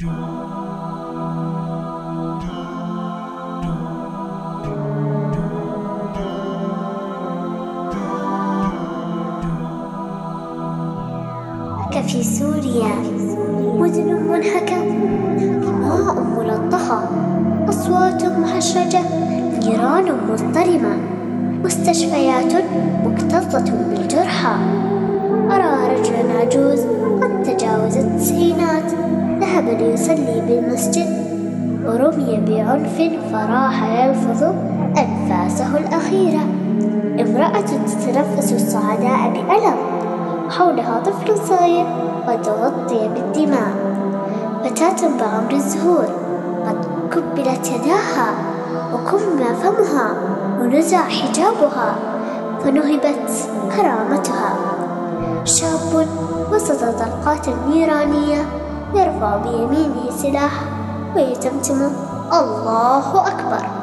في سوريا مدن منهكة دماء ملطخة أصوات محشجة نيران مضطرمة مستشفيات مكتظة بالجرحى. أرى رجلا عجوز ذهب ليصلي بالمسجد. ورمي بعنف فراح يلفظ أنفاسه الأخيرة. امرأة تتنفس الصعداء بألم حولها طفل صغير قد غطي بالدماء. فتاة بعمر الزهور قد كبلت يداها وكم فمها ونزع حجابها فنهبت كرامتها. شاب وسط طلقات نيرانية يرفع بيمينه سلاح ويتمتم. الله أكبر.